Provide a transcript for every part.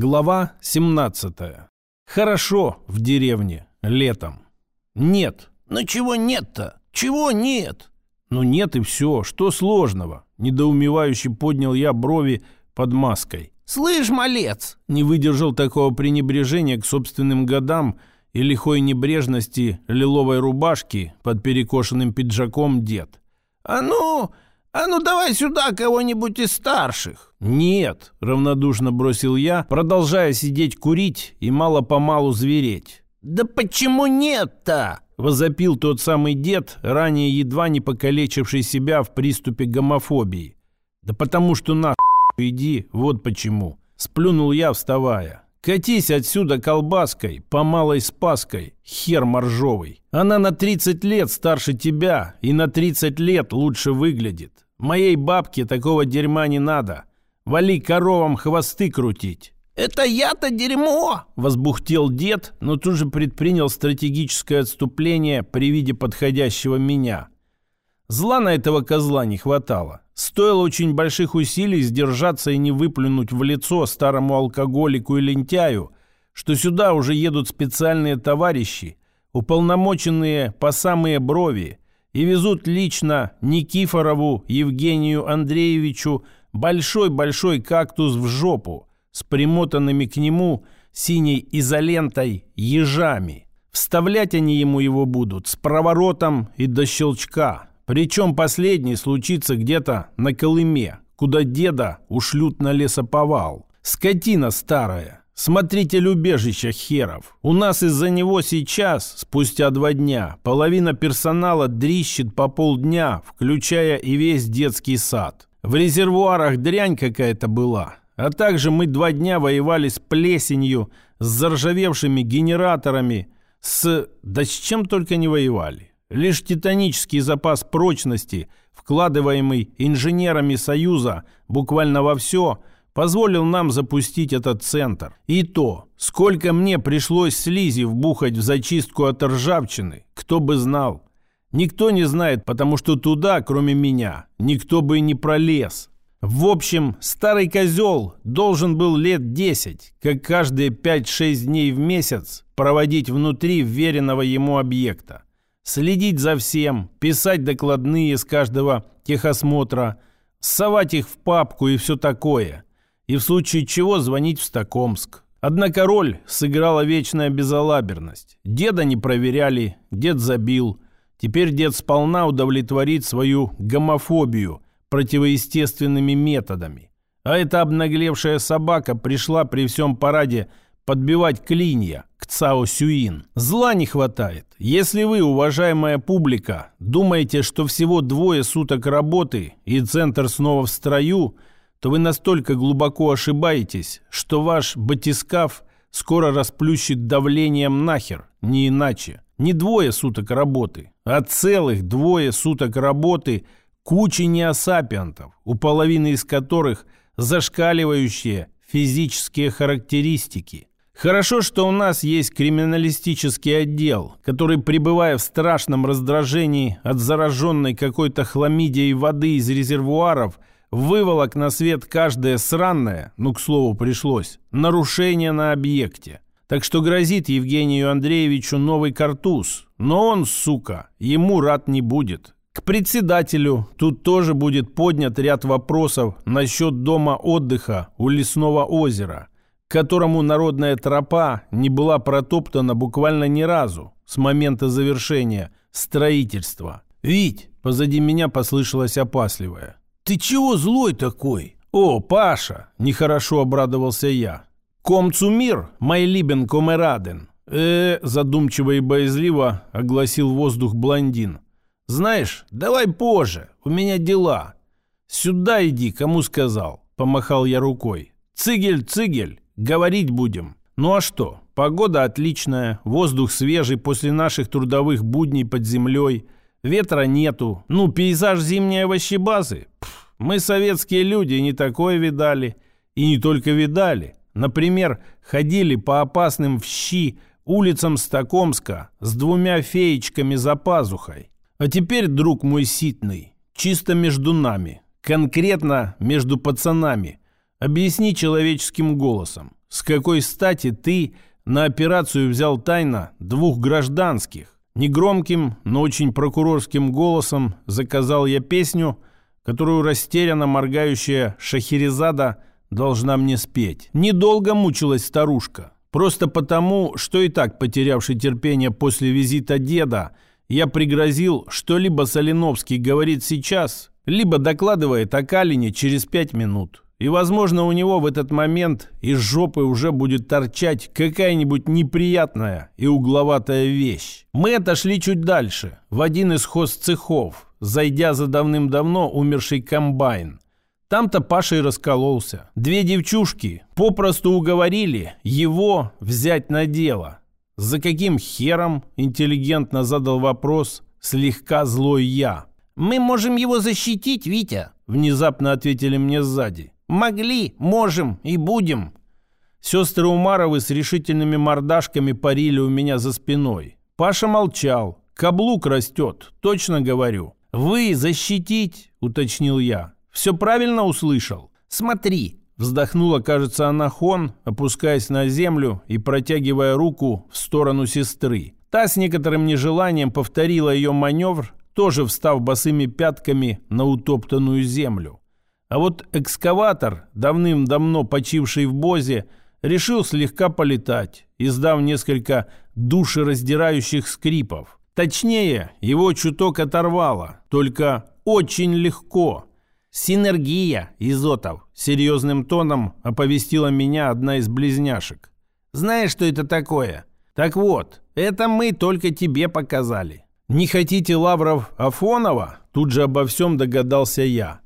Глава 17. Хорошо в деревне летом. Нет. Ну чего нет-то? Чего нет? Ну нет и все. Что сложного? Недоумевающе поднял я брови под маской. Слышь, малец! Не выдержал такого пренебрежения к собственным годам и лихой небрежности лиловой рубашки под перекошенным пиджаком дед. А ну, а ну давай сюда кого-нибудь из старших. Нет, равнодушно бросил я, продолжая сидеть курить и мало-помалу звереть. Да почему нет-то? Возопил тот самый дед, ранее едва не покалечивший себя в приступе гомофобии. Да потому что на иди, вот почему. Сплюнул я, вставая. Катись отсюда колбаской, по малой спаской, хер моржовый. Она на 30 лет старше тебя и на 30 лет лучше выглядит. Моей бабке такого дерьма не надо. Вали коровам хвосты крутить. «Это я-то дерьмо!» – возбухтел дед, но тут же предпринял стратегическое отступление при виде подходящего меня. Зла на этого козла не хватало. Стоило очень больших усилий сдержаться и не выплюнуть в лицо старому алкоголику и лентяю, что сюда уже едут специальные товарищи, уполномоченные по самые брови, и везут лично Никифорову Евгению Андреевичу большой-большой кактус в жопу с примотанными к нему синей изолентой ежами. Вставлять они ему его будут с проворотом и до щелчка – причем последний случится где-то на Колыме, куда деда ушлют на лесоповал. Скотина старая, смотритель убежища херов. У нас из-за него сейчас, спустя два дня, половина персонала дрищет по полдня, включая и весь детский сад. В резервуарах дрянь какая-то была. А также мы два дня воевали с плесенью, с заржавевшими генераторами, с... да с чем только не воевали. Лишь титанический запас прочности, вкладываемый инженерами Союза буквально во все, позволил нам запустить этот центр. И то, сколько мне пришлось слизи вбухать в зачистку от ржавчины, кто бы знал. Никто не знает, потому что туда, кроме меня, никто бы и не пролез. В общем, старый козел должен был лет 10, как каждые 5-6 дней в месяц, проводить внутри веренного ему объекта следить за всем, писать докладные с каждого техосмотра, совать их в папку и все такое. И в случае чего звонить в Стокомск. Однако роль сыграла вечная безалаберность. Деда не проверяли, дед забил. Теперь дед сполна удовлетворит свою гомофобию противоестественными методами. А эта обнаглевшая собака пришла при всем параде подбивать клинья к Цао Сюин. Зла не хватает. Если вы, уважаемая публика, думаете, что всего двое суток работы и центр снова в строю, то вы настолько глубоко ошибаетесь, что ваш батискаф скоро расплющит давлением нахер, не иначе. Не двое суток работы, а целых двое суток работы кучи неосапиантов, у половины из которых зашкаливающие физические характеристики. Хорошо, что у нас есть криминалистический отдел, который, пребывая в страшном раздражении от зараженной какой-то хламидией воды из резервуаров, выволок на свет каждое сранное, ну, к слову, пришлось, нарушение на объекте. Так что грозит Евгению Андреевичу новый картуз. Но он, сука, ему рад не будет. К председателю тут тоже будет поднят ряд вопросов насчет дома отдыха у Лесного озера – к которому народная тропа не была протоптана буквально ни разу с момента завершения строительства. «Вить!» – позади меня послышалось опасливое. «Ты чего злой такой?» «О, Паша!» – нехорошо обрадовался я. «Комцумир, мой либен комераден!» «Э, задумчиво и боязливо огласил воздух блондин. «Знаешь, давай позже, у меня дела». «Сюда иди, кому сказал», – помахал я рукой. «Цигель, цигель, Говорить будем. Ну а что? Погода отличная, воздух свежий после наших трудовых будней под землей, ветра нету. Ну, пейзаж зимней овощебазы. Мы, советские люди, не такое видали. И не только видали. Например, ходили по опасным в щи улицам Стокомска с двумя феечками за пазухой. А теперь, друг мой ситный, чисто между нами, конкретно между пацанами – Объясни человеческим голосом. С какой стати ты на операцию взял тайно двух гражданских? Негромким, но очень прокурорским голосом заказал я песню, которую растерянно моргающая Шахерезада должна мне спеть. Недолго мучилась старушка. Просто потому, что и так потерявший терпение после визита деда, я пригрозил, что либо Соленовский говорит сейчас, либо докладывает о Калине через пять минут. И, возможно, у него в этот момент из жопы уже будет торчать какая-нибудь неприятная и угловатая вещь. Мы отошли чуть дальше, в один из хозцехов, зайдя за давным-давно умерший комбайн. Там-то Паша и раскололся. Две девчушки попросту уговорили его взять на дело. За каким хером, интеллигентно задал вопрос, слегка злой я. «Мы можем его защитить, Витя», — внезапно ответили мне сзади. «Могли, можем и будем». Сестры Умаровы с решительными мордашками парили у меня за спиной. Паша молчал. Каблук растет, точно говорю. «Вы защитить?» — уточнил я. «Все правильно услышал?» «Смотри!» — вздохнула, кажется, Анахон, опускаясь на землю и протягивая руку в сторону сестры. Та с некоторым нежеланием повторила ее маневр, тоже встав босыми пятками на утоптанную землю. А вот экскаватор, давным-давно почивший в Бозе, решил слегка полетать, издав несколько душераздирающих скрипов. Точнее, его чуток оторвало, только очень легко. «Синергия, Изотов!» — серьезным тоном оповестила меня одна из близняшек. «Знаешь, что это такое? Так вот, это мы только тебе показали». «Не хотите Лавров Афонова?» Тут же обо всем догадался я.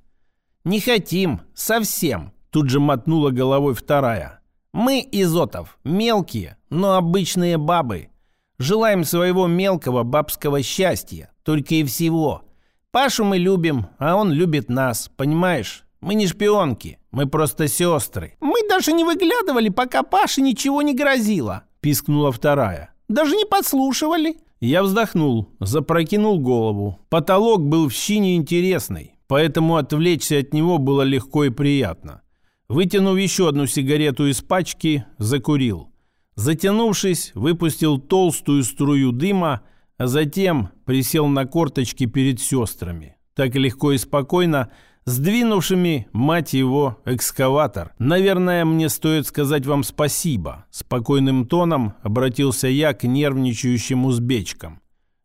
«Не хотим, совсем», — тут же мотнула головой вторая. «Мы, Изотов, мелкие, но обычные бабы. Желаем своего мелкого бабского счастья, только и всего. Пашу мы любим, а он любит нас, понимаешь? Мы не шпионки, мы просто сестры. Мы даже не выглядывали, пока Паше ничего не грозило, пискнула вторая. Даже не подслушивали. Я вздохнул, запрокинул голову. Потолок был в щине интересный, поэтому отвлечься от него было легко и приятно. Вытянув еще одну сигарету из пачки, закурил. Затянувшись, выпустил толстую струю дыма, а затем присел на корточки перед сестрами. Так легко и спокойно, сдвинувшими, мать его, экскаватор. «Наверное, мне стоит сказать вам спасибо», – спокойным тоном обратился я к нервничающим узбечкам.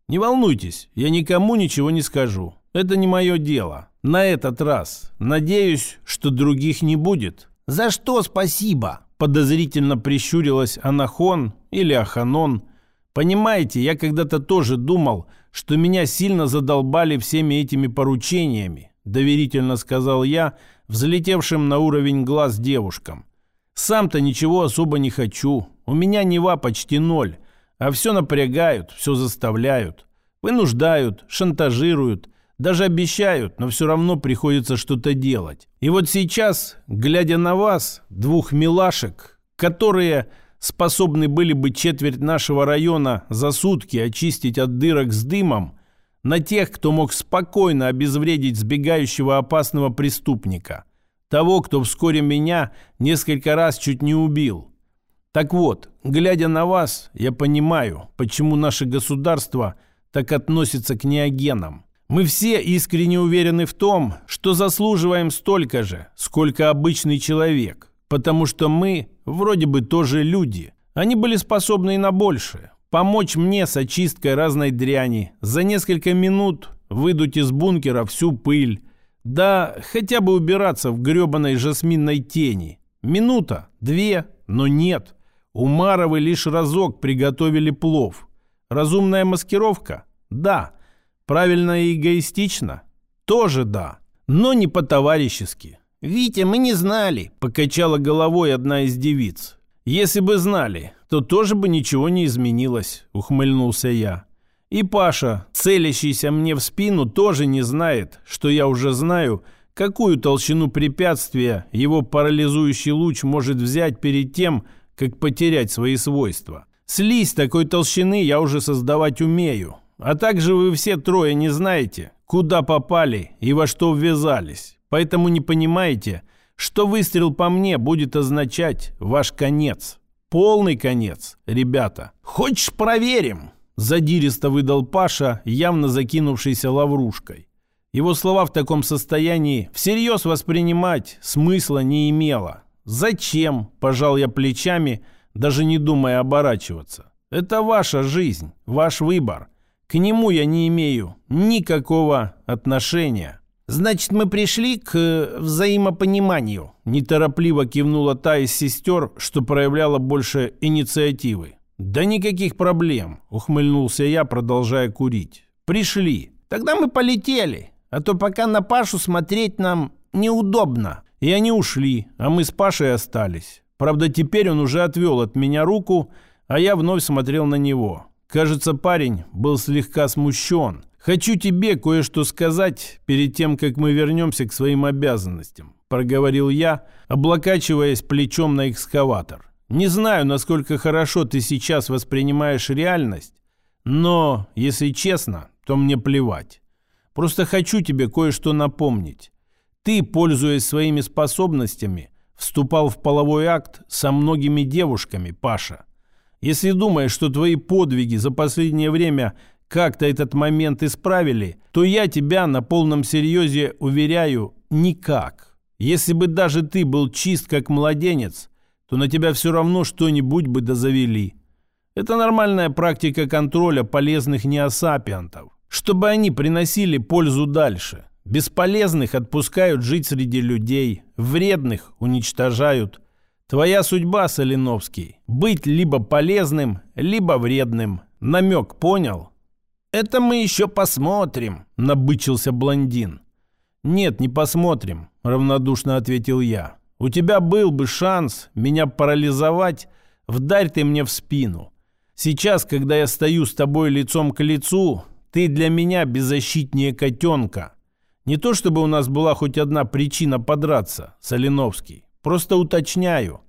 «Не волнуйтесь, я никому ничего не скажу. Это не мое дело. На этот раз. Надеюсь, что других не будет». «За что спасибо?» Подозрительно прищурилась Анахон или Аханон. Понимаете, я когда-то тоже думал, что меня сильно задолбали всеми этими поручениями, доверительно сказал я, взлетевшим на уровень глаз девушкам. Сам-то ничего особо не хочу. У меня Нева почти ноль. А все напрягают, все заставляют. Вынуждают, шантажируют, даже обещают, но все равно приходится что-то делать. И вот сейчас, глядя на вас, двух милашек, которые способны были бы четверть нашего района за сутки очистить от дырок с дымом, на тех, кто мог спокойно обезвредить сбегающего опасного преступника, того, кто вскоре меня несколько раз чуть не убил. Так вот, глядя на вас, я понимаю, почему наше государство так относится к неогенам. Мы все искренне уверены в том, что заслуживаем столько же, сколько обычный человек, потому что мы вроде бы тоже люди. Они были способны и на большее. Помочь мне с очисткой разной дряни, за несколько минут выдуть из бункера всю пыль, да хотя бы убираться в гребаной жасминной тени. Минута, две, но нет. Умаровы лишь разок приготовили плов. Разумная маскировка? Да. Правильно и эгоистично? Тоже да, но не по-товарищески. «Витя, мы не знали», — покачала головой одна из девиц. «Если бы знали, то тоже бы ничего не изменилось», — ухмыльнулся я. «И Паша, целящийся мне в спину, тоже не знает, что я уже знаю, какую толщину препятствия его парализующий луч может взять перед тем, как потерять свои свойства. Слизь такой толщины я уже создавать умею, а также вы все трое не знаете, куда попали и во что ввязались. Поэтому не понимаете, что выстрел по мне будет означать ваш конец. Полный конец, ребята. Хочешь проверим? Задиристо выдал Паша, явно закинувшийся лаврушкой. Его слова в таком состоянии всерьез воспринимать смысла не имело. «Зачем?» – пожал я плечами, даже не думая оборачиваться. «Это ваша жизнь, ваш выбор. К нему я не имею никакого отношения». «Значит, мы пришли к э, взаимопониманию», – неторопливо кивнула та из сестер, что проявляла больше инициативы. «Да никаких проблем», – ухмыльнулся я, продолжая курить. «Пришли. Тогда мы полетели, а то пока на Пашу смотреть нам неудобно». И они ушли, а мы с Пашей остались. Правда, теперь он уже отвел от меня руку, а я вновь смотрел на него. Кажется, парень был слегка смущен. «Хочу тебе кое-что сказать перед тем, как мы вернемся к своим обязанностям», проговорил я, облокачиваясь плечом на экскаватор. «Не знаю, насколько хорошо ты сейчас воспринимаешь реальность, но, если честно, то мне плевать. Просто хочу тебе кое-что напомнить. Ты, пользуясь своими способностями, вступал в половой акт со многими девушками, Паша. Если думаешь, что твои подвиги за последнее время как-то этот момент исправили, то я тебя на полном серьезе уверяю, никак. Если бы даже ты был чист как младенец, то на тебя все равно что-нибудь бы дозавели. Это нормальная практика контроля полезных неосапиантов, чтобы они приносили пользу дальше. Бесполезных отпускают жить среди людей, вредных уничтожают. Твоя судьба, Соленовский, быть либо полезным, либо вредным. Намек понял? «Это мы еще посмотрим», — набычился блондин. «Нет, не посмотрим», — равнодушно ответил я. «У тебя был бы шанс меня парализовать, вдарь ты мне в спину. Сейчас, когда я стою с тобой лицом к лицу, ты для меня беззащитнее котенка. Не то чтобы у нас была хоть одна причина подраться, Соленовский. Просто уточняю.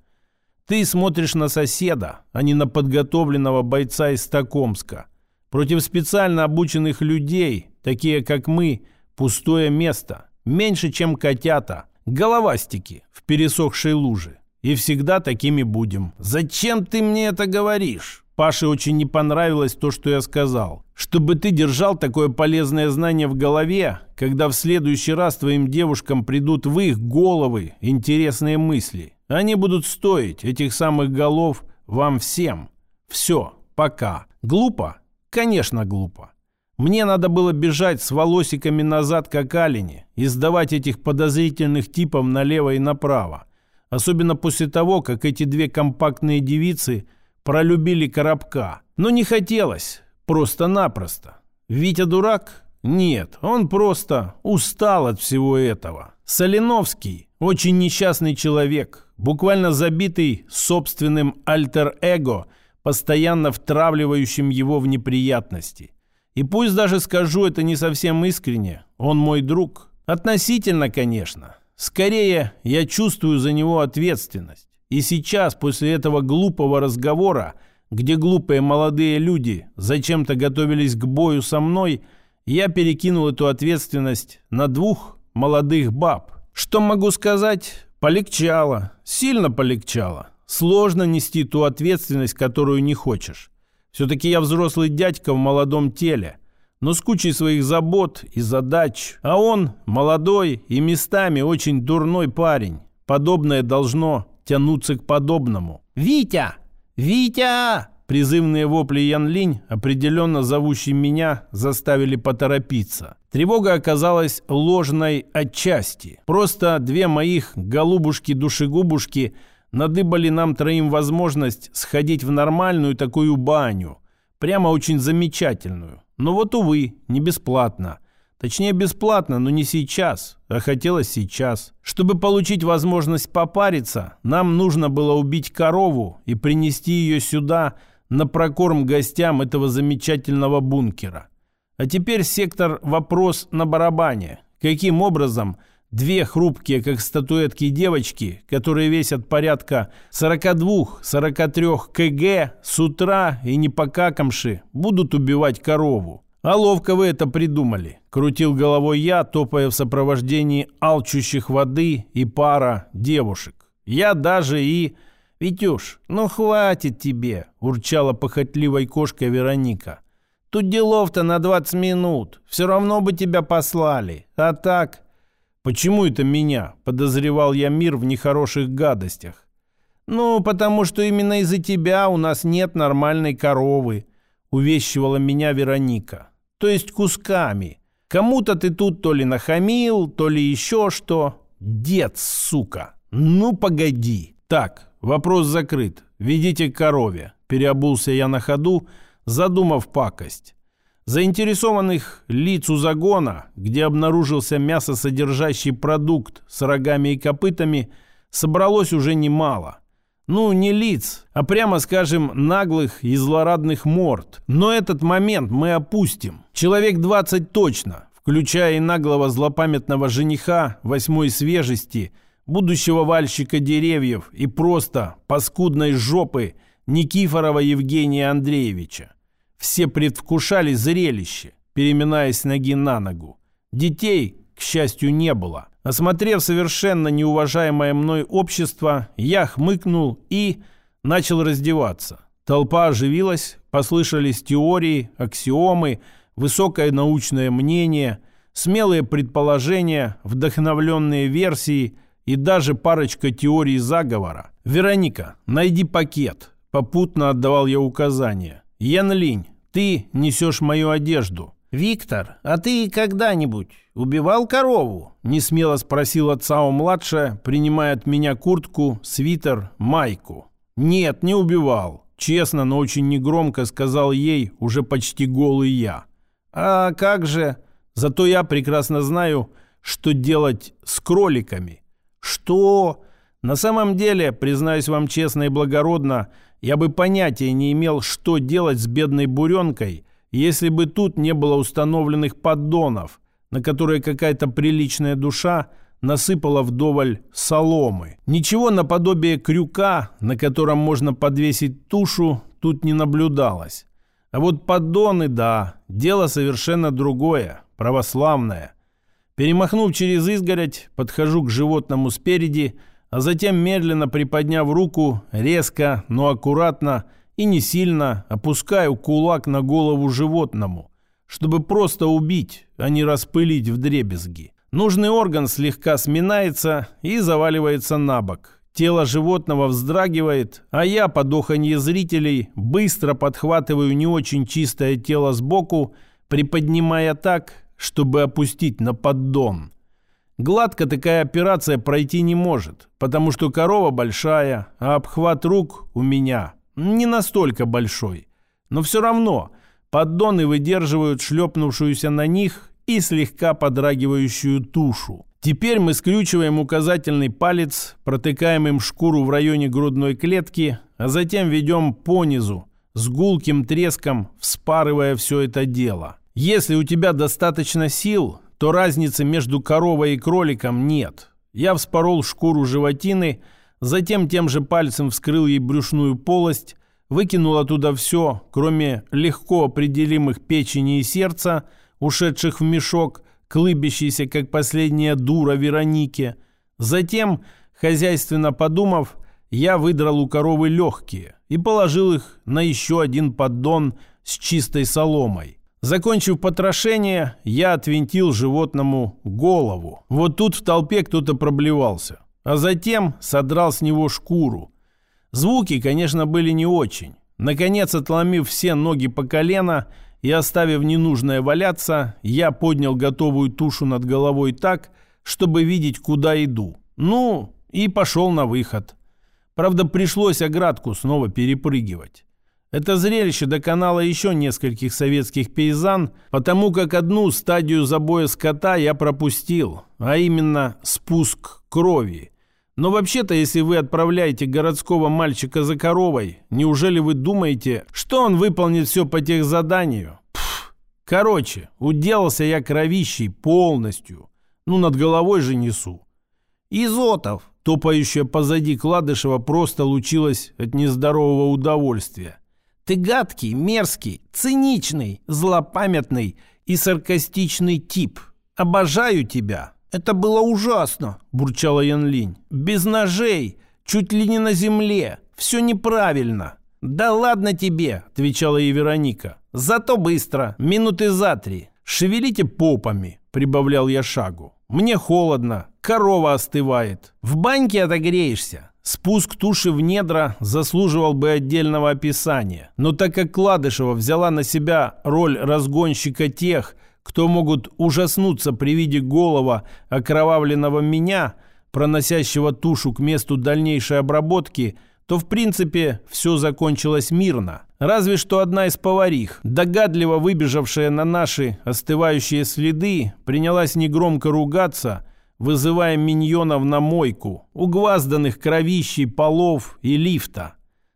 Ты смотришь на соседа, а не на подготовленного бойца из Токомска. Против специально обученных людей, такие как мы, пустое место. Меньше, чем котята. Головастики в пересохшей луже. И всегда такими будем. Зачем ты мне это говоришь? Паше очень не понравилось то, что я сказал. Чтобы ты держал такое полезное знание в голове, когда в следующий раз твоим девушкам придут в их головы интересные мысли. Они будут стоить этих самых голов вам всем. Все, пока. Глупо? Конечно, глупо. Мне надо было бежать с волосиками назад, как олени, и сдавать этих подозрительных типов налево и направо. Особенно после того, как эти две компактные девицы – пролюбили Коробка. Но не хотелось, просто-напросто. Витя дурак? Нет, он просто устал от всего этого. Соленовский – очень несчастный человек, буквально забитый собственным альтер-эго, постоянно втравливающим его в неприятности. И пусть даже скажу это не совсем искренне, он мой друг. Относительно, конечно. Скорее, я чувствую за него ответственность. И сейчас, после этого глупого разговора, где глупые молодые люди зачем-то готовились к бою со мной, я перекинул эту ответственность на двух молодых баб. Что могу сказать? Полегчало. Сильно полегчало. Сложно нести ту ответственность, которую не хочешь. Все-таки я взрослый дядька в молодом теле, но с кучей своих забот и задач. А он молодой и местами очень дурной парень. Подобное должно тянуться к подобному. «Витя! Витя!» Призывные вопли Ян Линь, определенно зовущие меня, заставили поторопиться. Тревога оказалась ложной отчасти. Просто две моих голубушки-душегубушки надыбали нам троим возможность сходить в нормальную такую баню. Прямо очень замечательную. Но вот, увы, не бесплатно. Точнее, бесплатно, но не сейчас, а хотелось сейчас. Чтобы получить возможность попариться, нам нужно было убить корову и принести ее сюда на прокорм гостям этого замечательного бункера. А теперь сектор «Вопрос на барабане». Каким образом две хрупкие, как статуэтки девочки, которые весят порядка 42-43 кг, с утра и не покакомши, будут убивать корову? А ловко вы это придумали. крутил головой я, топая в сопровождении алчущих воды и пара девушек. Я даже и... «Витюш, ну хватит тебе!» – урчала похотливой кошкой Вероника. «Тут делов-то на 20 минут. Все равно бы тебя послали. А так...» «Почему это меня?» – подозревал я мир в нехороших гадостях. «Ну, потому что именно из-за тебя у нас нет нормальной коровы», – увещивала меня Вероника. «То есть кусками. Кому-то ты тут то ли нахамил, то ли еще что. Дед, сука! Ну, погоди!» «Так, вопрос закрыт. Ведите к корове». Переобулся я на ходу, задумав пакость. Заинтересованных лиц у загона, где обнаружился мясосодержащий продукт с рогами и копытами, собралось уже немало. Ну, не лиц, а прямо скажем, наглых и злорадных морд. Но этот момент мы опустим. Человек 20 точно, включая и наглого злопамятного жениха восьмой свежести, будущего вальщика деревьев и просто паскудной жопы Никифорова Евгения Андреевича. Все предвкушали зрелище, переминаясь ноги на ногу. Детей, к счастью, не было. Осмотрев совершенно неуважаемое мной общество, я хмыкнул и начал раздеваться. Толпа оживилась, послышались теории, аксиомы, высокое научное мнение, смелые предположения, вдохновленные версии и даже парочка теорий заговора. «Вероника, найди пакет», — попутно отдавал я указания. «Ян Линь, ты несешь мою одежду». «Виктор, а ты когда-нибудь убивал корову?» Несмело спросила Цао-младшая, принимая от меня куртку, свитер, майку. «Нет, не убивал». Честно, но очень негромко сказал ей уже почти голый я. «А как же?» Зато я прекрасно знаю, что делать с кроликами. «Что?» На самом деле, признаюсь вам честно и благородно, я бы понятия не имел, что делать с бедной буренкой, если бы тут не было установленных поддонов, на которые какая-то приличная душа насыпала вдоволь соломы. Ничего наподобие крюка, на котором можно подвесить тушу, тут не наблюдалось. А вот поддоны, да, дело совершенно другое, православное. Перемахнув через изгородь, подхожу к животному спереди – а затем, медленно приподняв руку, резко, но аккуратно и не сильно опускаю кулак на голову животному, чтобы просто убить, а не распылить в дребезги. Нужный орган слегка сминается и заваливается на бок. Тело животного вздрагивает, а я, по доханье зрителей, быстро подхватываю не очень чистое тело сбоку, приподнимая так, чтобы опустить на поддон – Гладко такая операция пройти не может, потому что корова большая, а обхват рук у меня не настолько большой. Но все равно поддоны выдерживают шлепнувшуюся на них и слегка подрагивающую тушу. Теперь мы скрючиваем указательный палец, протыкаем им шкуру в районе грудной клетки, а затем ведем по низу, с гулким треском вспарывая все это дело. Если у тебя достаточно сил, то разницы между коровой и кроликом нет. Я вспорол шкуру животины, затем тем же пальцем вскрыл ей брюшную полость, выкинул оттуда все, кроме легко определимых печени и сердца, ушедших в мешок, клыбящийся, как последняя дура Веронике. Затем, хозяйственно подумав, я выдрал у коровы легкие и положил их на еще один поддон с чистой соломой. Закончив потрошение, я отвинтил животному голову. Вот тут в толпе кто-то проблевался. А затем содрал с него шкуру. Звуки, конечно, были не очень. Наконец, отломив все ноги по колено и оставив ненужное валяться, я поднял готовую тушу над головой так, чтобы видеть, куда иду. Ну, и пошел на выход. Правда, пришлось оградку снова перепрыгивать. Это зрелище доконало еще нескольких советских пейзан, потому как одну стадию забоя скота я пропустил, а именно спуск крови. Но вообще-то, если вы отправляете городского мальчика за коровой, неужели вы думаете, что он выполнит все по тех заданию? Пф. Короче, уделался я кровищей полностью. Ну, над головой же несу. Изотов, топающая позади Кладышева, просто лучилась от нездорового удовольствия. Ты гадкий, мерзкий, циничный, злопамятный и саркастичный тип. Обожаю тебя. Это было ужасно, бурчала Янлинь. Без ножей, чуть ли не на земле. Все неправильно. «Да ладно тебе», — отвечала ей Вероника. «Зато быстро, минуты за три. Шевелите попами», — прибавлял я шагу. «Мне холодно, корова остывает. В баньке отогреешься. Спуск туши в недра заслуживал бы отдельного описания. Но так как Кладышева взяла на себя роль разгонщика тех, кто могут ужаснуться при виде голова окровавленного меня, проносящего тушу к месту дальнейшей обработки, то в принципе все закончилось мирно. Разве что одна из поварих, догадливо выбежавшая на наши остывающие следы, принялась негромко ругаться – вызывая миньонов на мойку, угвазданных кровищей полов и лифта.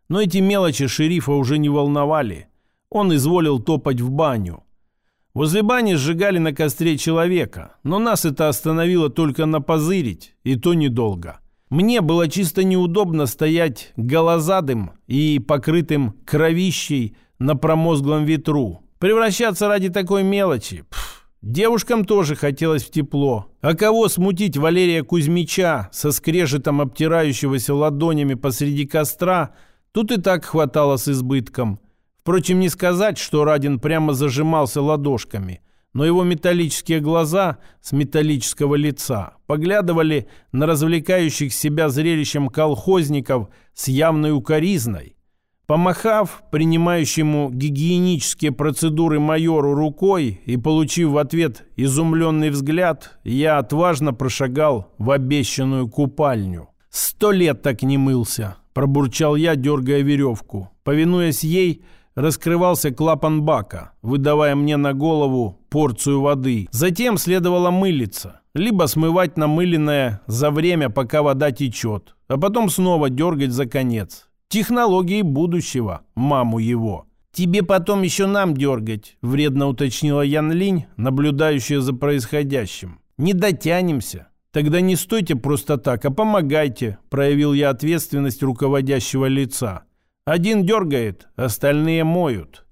Но эти мелочи шерифа уже не волновали. Он изволил топать в баню. Возле бани сжигали на костре человека, но нас это остановило только на позырить, и то недолго. Мне было чисто неудобно стоять голозадым и покрытым кровищей на промозглом ветру. Превращаться ради такой мелочи. Пф, Девушкам тоже хотелось в тепло. А кого смутить Валерия Кузьмича со скрежетом обтирающегося ладонями посреди костра, тут и так хватало с избытком. Впрочем, не сказать, что Радин прямо зажимался ладошками, но его металлические глаза с металлического лица поглядывали на развлекающих себя зрелищем колхозников с явной укоризной. Помахав принимающему гигиенические процедуры майору рукой и получив в ответ изумленный взгляд, я отважно прошагал в обещанную купальню. «Сто лет так не мылся», – пробурчал я, дергая веревку. Повинуясь ей, раскрывался клапан бака, выдавая мне на голову порцию воды. Затем следовало мылиться, либо смывать намыленное за время, пока вода течет, а потом снова дергать за конец. Технологии будущего, маму его. «Тебе потом еще нам дергать», — вредно уточнила Ян Линь, наблюдающая за происходящим. «Не дотянемся». «Тогда не стойте просто так, а помогайте», — проявил я ответственность руководящего лица. «Один дергает, остальные моют».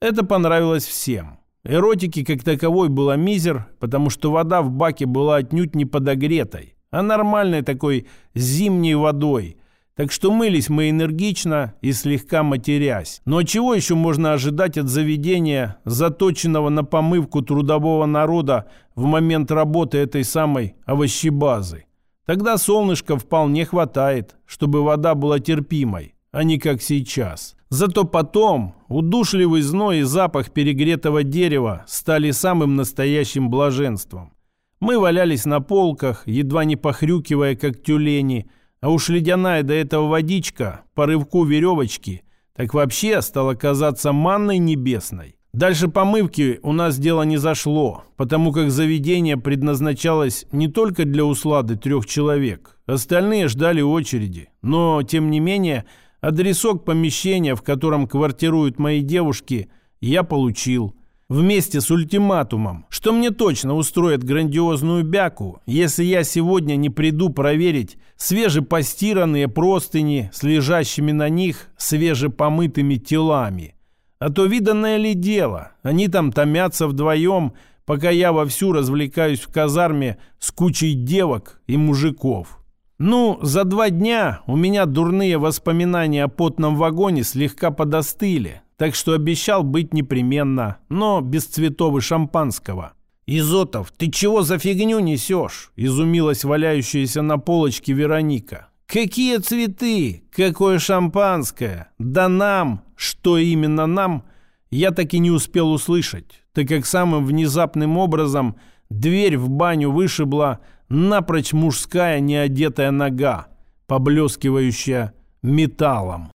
Это понравилось всем. Эротики как таковой было мизер, потому что вода в баке была отнюдь не подогретой, а нормальной такой зимней водой — так что мылись мы энергично и слегка матерясь. Но чего еще можно ожидать от заведения, заточенного на помывку трудового народа в момент работы этой самой овощебазы? Тогда солнышка вполне хватает, чтобы вода была терпимой, а не как сейчас. Зато потом удушливый зной и запах перегретого дерева стали самым настоящим блаженством. Мы валялись на полках, едва не похрюкивая, как тюлени – а уж ледяная до этого водичка, по рывку веревочки, так вообще стала казаться манной небесной. Дальше помывки у нас дело не зашло, потому как заведение предназначалось не только для услады трех человек. Остальные ждали очереди. Но, тем не менее, адресок помещения, в котором квартируют мои девушки, я получил – вместе с ультиматумом, что мне точно устроят грандиозную бяку, если я сегодня не приду проверить свежепостиранные простыни с лежащими на них свежепомытыми телами. А то виданное ли дело, они там томятся вдвоем, пока я вовсю развлекаюсь в казарме с кучей девок и мужиков. Ну, за два дня у меня дурные воспоминания о потном вагоне слегка подостыли, так что обещал быть непременно, но без цветов и шампанского. «Изотов, ты чего за фигню несешь?» – изумилась валяющаяся на полочке Вероника. «Какие цветы? Какое шампанское? Да нам! Что именно нам?» Я так и не успел услышать, так как самым внезапным образом дверь в баню вышибла напрочь мужская неодетая нога, поблескивающая металлом.